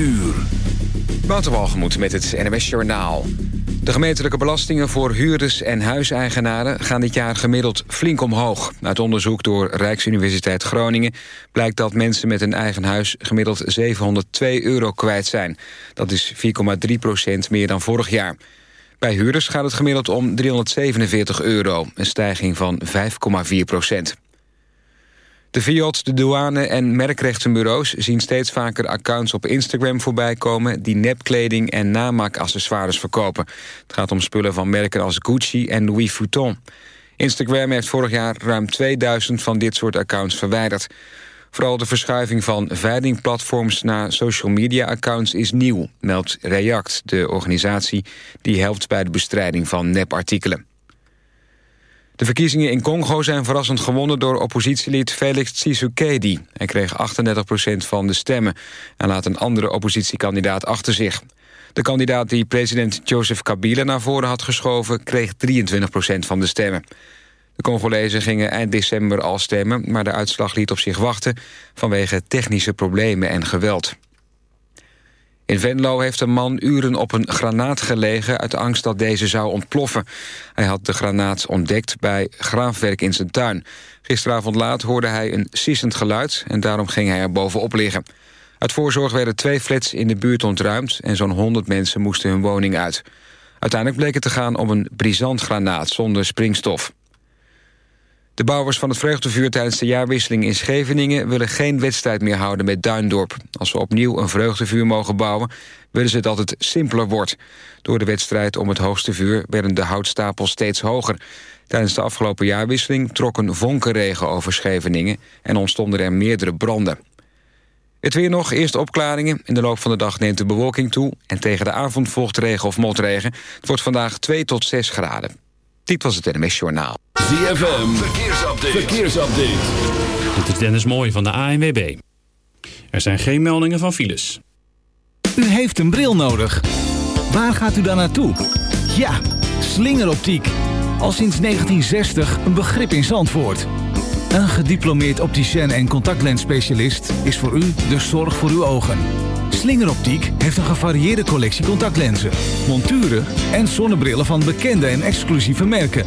uur. Met het NWS Journaal. De gemeentelijke belastingen voor huurders en huiseigenaren... gaan dit jaar gemiddeld flink omhoog. Uit onderzoek door Rijksuniversiteit Groningen... blijkt dat mensen met een eigen huis gemiddeld 702 euro kwijt zijn. Dat is 4,3 procent meer dan vorig jaar. Bij huurders gaat het gemiddeld om 347 euro, een stijging van 5,4 procent. De Fiat, de douane en merkrechtenbureaus zien steeds vaker accounts op Instagram voorbij komen die nepkleding en namaakaccessoires verkopen. Het gaat om spullen van merken als Gucci en Louis Vuitton. Instagram heeft vorig jaar ruim 2000 van dit soort accounts verwijderd. Vooral de verschuiving van veilingplatforms naar social media accounts is nieuw, meldt React, de organisatie die helpt bij de bestrijding van nepartikelen. De verkiezingen in Congo zijn verrassend gewonnen door oppositielid Felix Tshisekedi. Hij kreeg 38% van de stemmen en laat een andere oppositiekandidaat achter zich. De kandidaat die president Joseph Kabila naar voren had geschoven... kreeg 23% van de stemmen. De Congolezen gingen eind december al stemmen... maar de uitslag liet op zich wachten vanwege technische problemen en geweld. In Venlo heeft een man uren op een granaat gelegen... uit angst dat deze zou ontploffen. Hij had de granaat ontdekt bij graafwerk in zijn tuin. Gisteravond laat hoorde hij een sissend geluid... en daarom ging hij er bovenop liggen. Uit voorzorg werden twee flats in de buurt ontruimd... en zo'n 100 mensen moesten hun woning uit. Uiteindelijk bleek het te gaan om een brisant granaat zonder springstof. De bouwers van het vreugdevuur tijdens de jaarwisseling in Scheveningen... willen geen wedstrijd meer houden met Duindorp. Als ze opnieuw een vreugdevuur mogen bouwen... willen ze dat het simpeler wordt. Door de wedstrijd om het hoogste vuur werden de houtstapels steeds hoger. Tijdens de afgelopen jaarwisseling trok een vonkenregen over Scheveningen... en ontstonden er meerdere branden. Het weer nog, eerst opklaringen. In de loop van de dag neemt de bewolking toe... en tegen de avond volgt regen of motregen. Het wordt vandaag 2 tot 6 graden. Dit was het NMS Journaal. ZFM, verkeersupdate. verkeersupdate. Dit is Dennis Mooij van de ANWB. Er zijn geen meldingen van files. U heeft een bril nodig. Waar gaat u dan naartoe? Ja, slingeroptiek. Al sinds 1960 een begrip in Zandvoort. Een gediplomeerd opticien en contactlensspecialist is voor u de zorg voor uw ogen. Slingeroptiek heeft een gevarieerde collectie contactlenzen, monturen en zonnebrillen van bekende en exclusieve merken.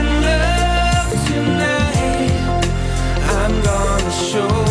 show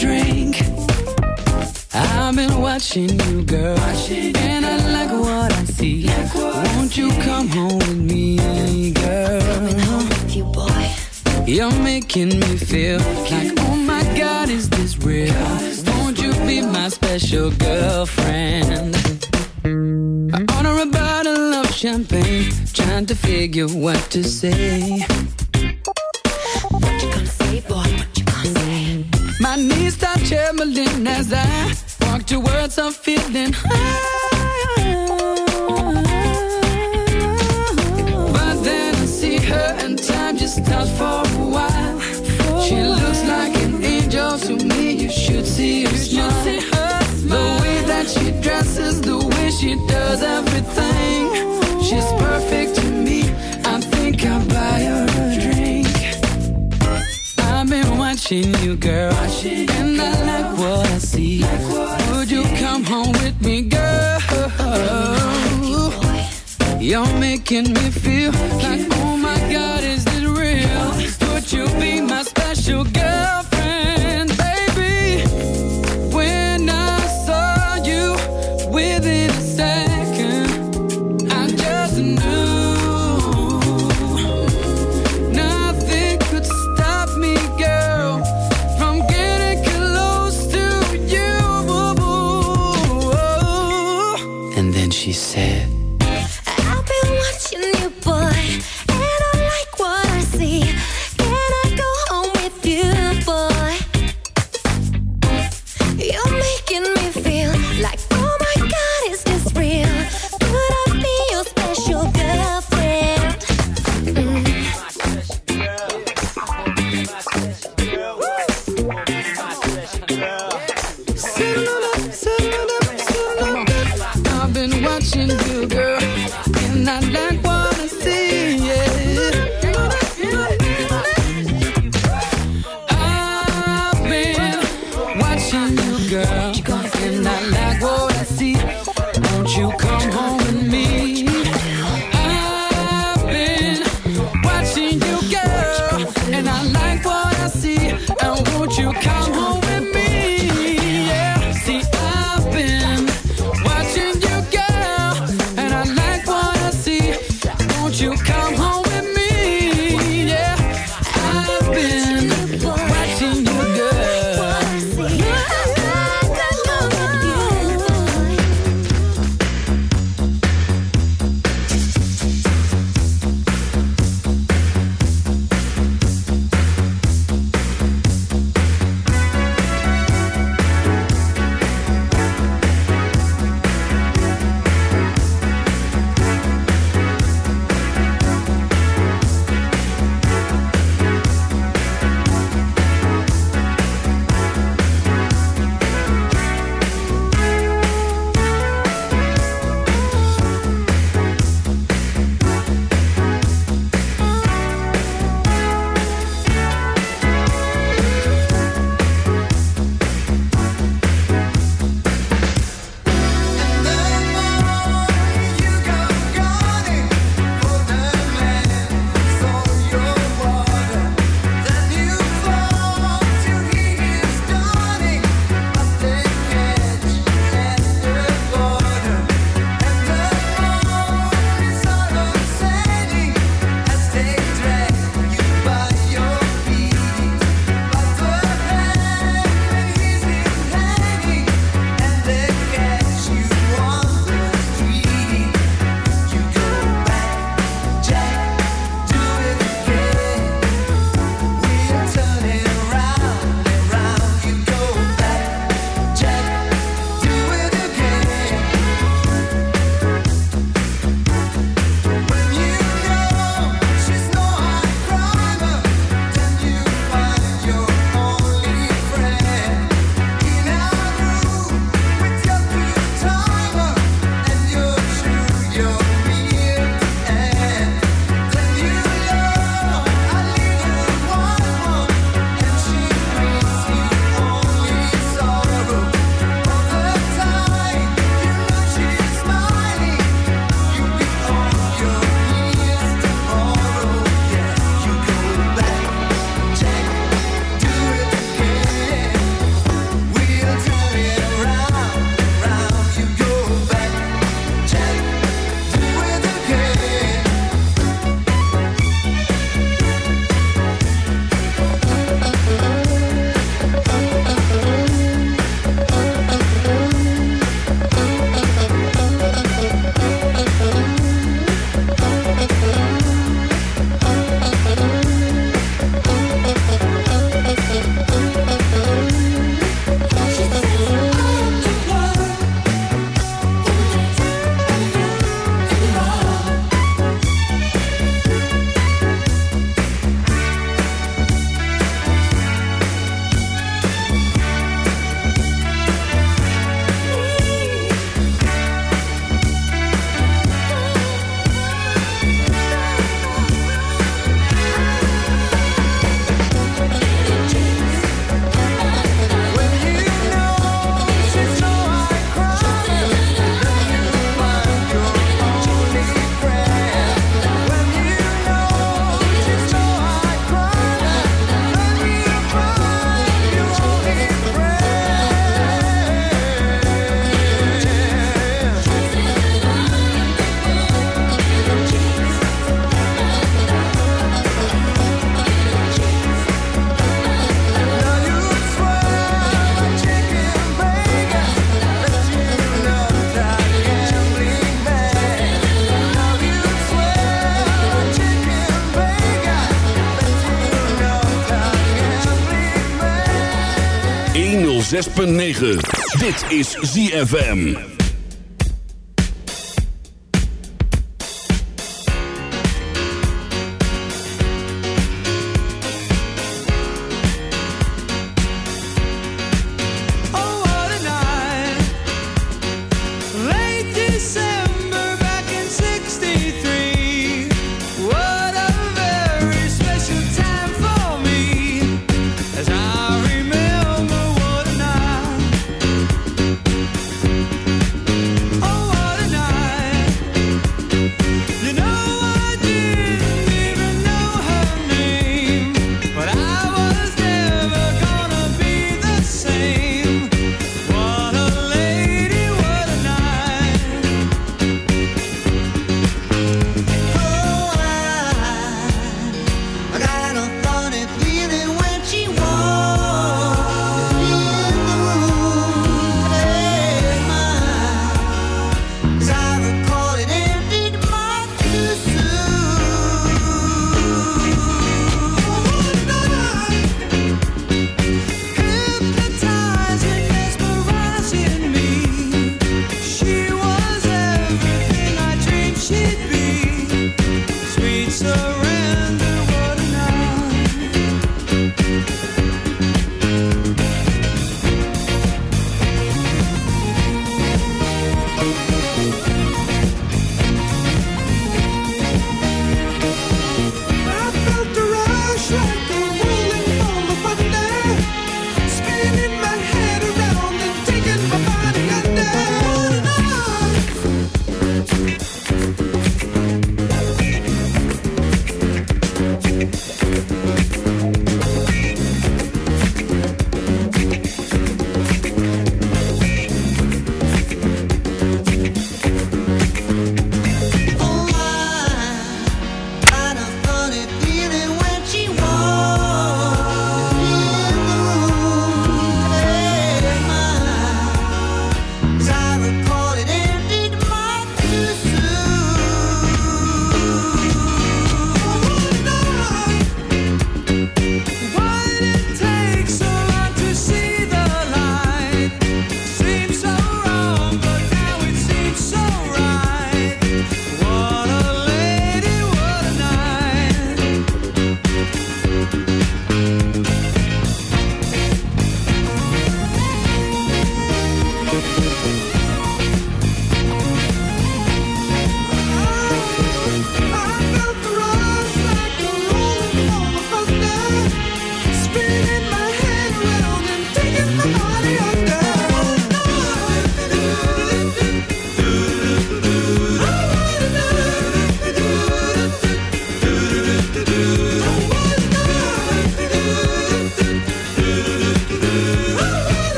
Drink. I've been watching you, girl, watching and I like what I see. Like what Won't you come home with me, girl? Coming home with you, boy. You're making me feel like, oh my God, is this real? Won't you be my special girlfriend? I order a bottle of champagne, trying to figure what to say. What you gonna say, boy? What you gonna say? My knees trembling as I walk towards a feeling high. But then I see her and time just stops for a while. She looks like an angel to me. You should see her smile. The way that she dresses, the way she does everything. She's perfect watching you, girl, and I like what I see. Like what Would you come home with me, girl? You're making me feel like, oh my God, is this real? Would you be my special girlfriend, Dit is ZFM.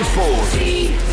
Zandvoort.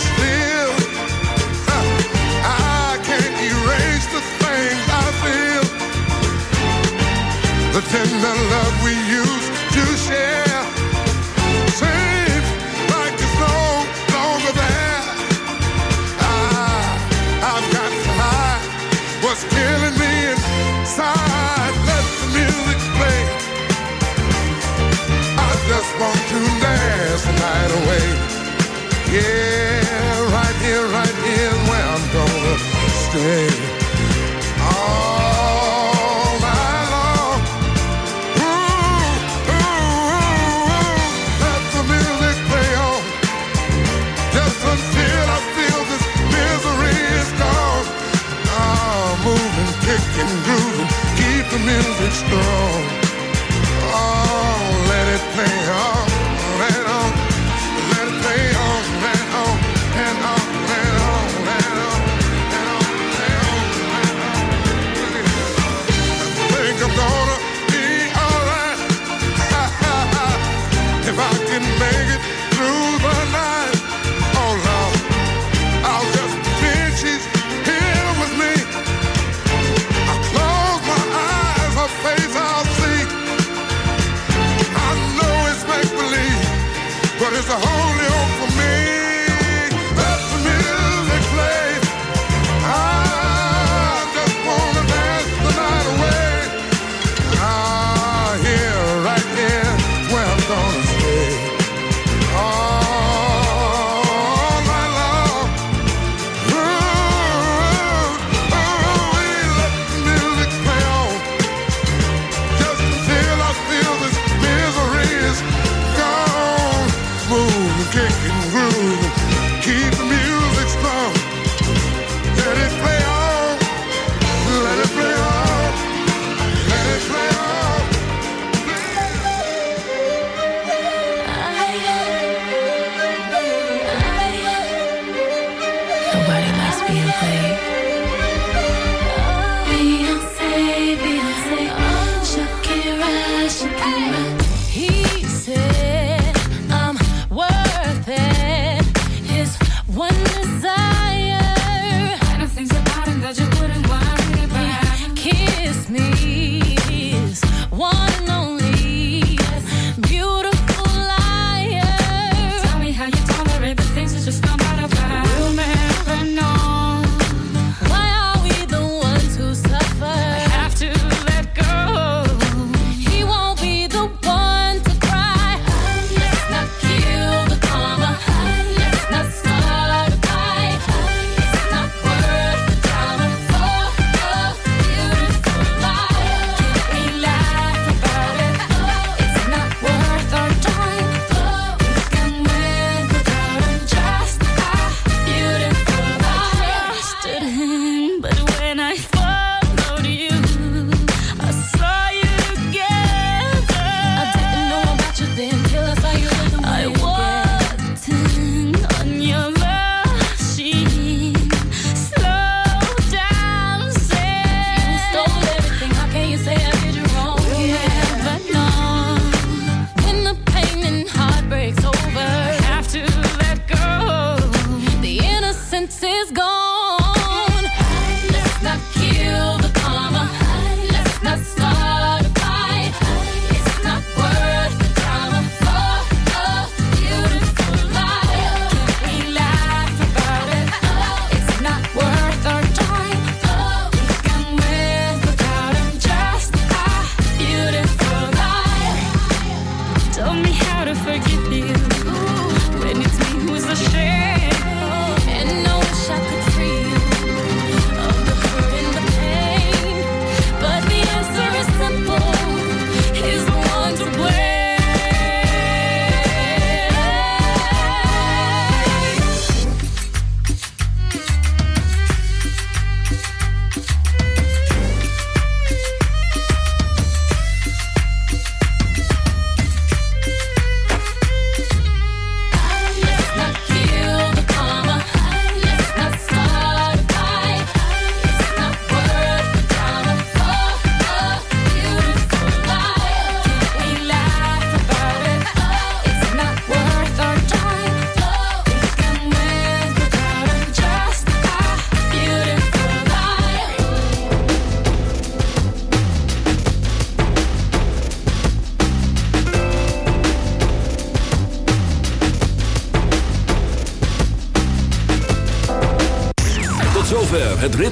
Still music strong?